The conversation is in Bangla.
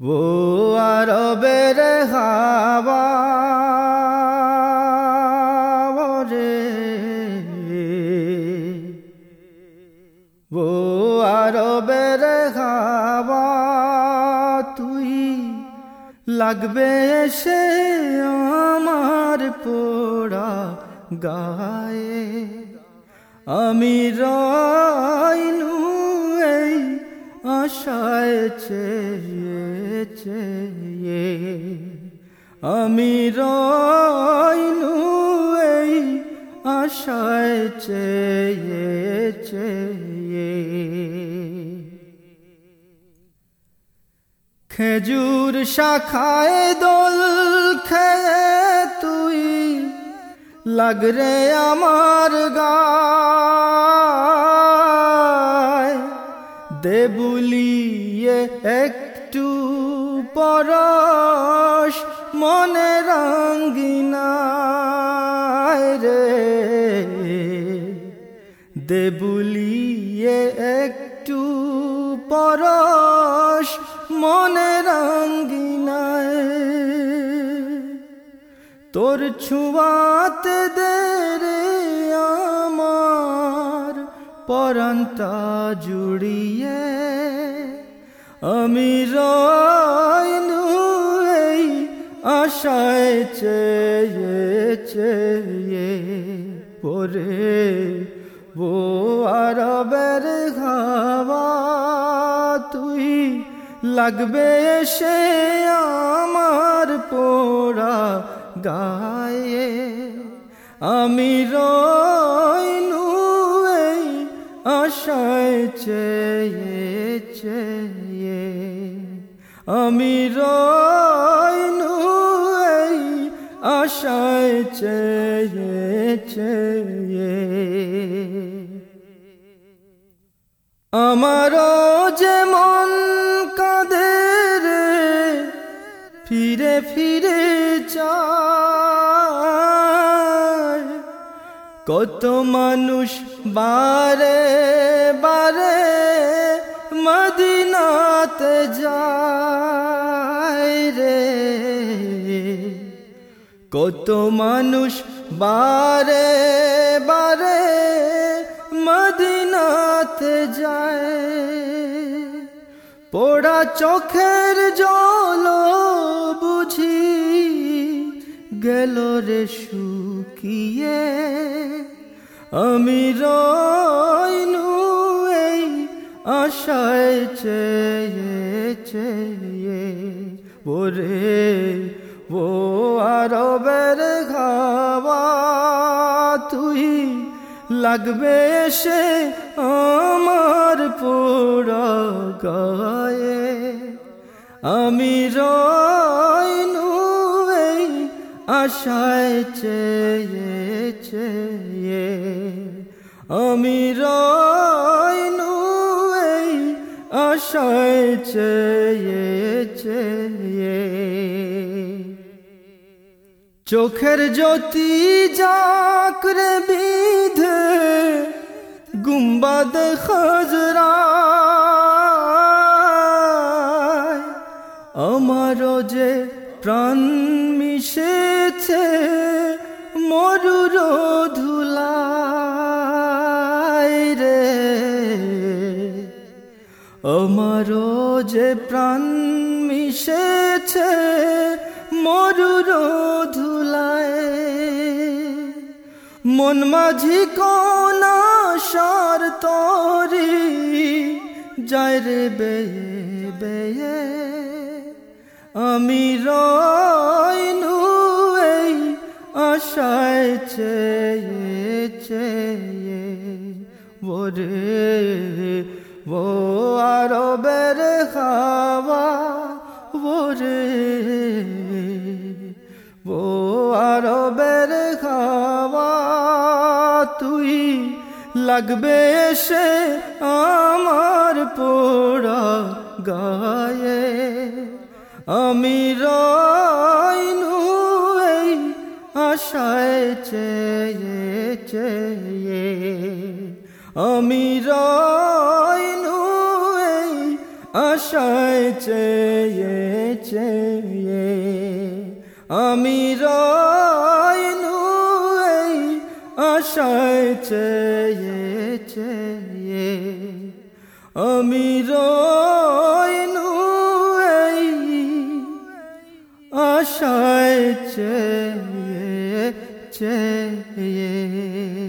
ও আরবের হাওয়া রে ও আরবের হাওয়া, তুই লাগবে সে আমার পোড়া গায়ে। আমি রাইনু এই আশায় চেয়ে আমি রাইনু এই আশায় চেয়ে খেজুর শাখায় দোল খেয়ে তুই লাগরে আমার গায়। দেবুলিয়ে একটু পরশ মনে রঙ্গিনায় রে। দেবুলিয়ে একটু পরশ মনে রঙ্গিনায়। তোর ছুয়াতে দে রে আমার পরান্তা জুড়িয়ে। আমি আশায় চেয়ে চেয়ে পরে ও আরবের খাওয়া তুই লাগবে সে আমার পোড়া গায়ে। আমি রইনু এই আশায় চেয়ে চেয়ে। আমি রইনু চেয়ে চেয়ে। আমারও যেমন কাঁদে রে, ফিরে ফিরে চায়। কত মানুষ বারে বারে মদিনাতে যায় রে। কত মানুষ বারে বারে মদিনাতে যায়। পোড়া চোখের জল বুঝি গেল রে শুকিয়ে। আমি রইনু এই আশায় চেয়ে চেয়ে ওরে আরবের খাওয়া তুই লাগবে সে আমার পোড়া গায়ে। আমি এই আশায় চেয়ে চেয়ে। আমি এই আশায় চেয়ে চোখের জ্যোতি জাকরে বিধে গুম্বাদ খজরা। আমার যে প্রাণ মিশেছে মরুর ধুলাই রে। আমার যে প্রাণ মিশেছে মরুর ধুলায় মন মাঝি কোনা সার তরি যায় রে বেয়ে বেয়ে। আমি রইনু এই আশায় চেয়ে চেয়ে। ওরে, ও আরবের খাওয়া ওরে। ও আরবের খাওয়া তুই লাগবে সে আমার পোড়া গায়ে। আমি এই আশায় চেয়ে চেয়ে। আমি এই আশায় চেয়ে চেয়ে। আমি রইনু এই আশায় চেয়ে চেয়ে। আমি রইনু এই আশায় চেয়ে চেয়ে।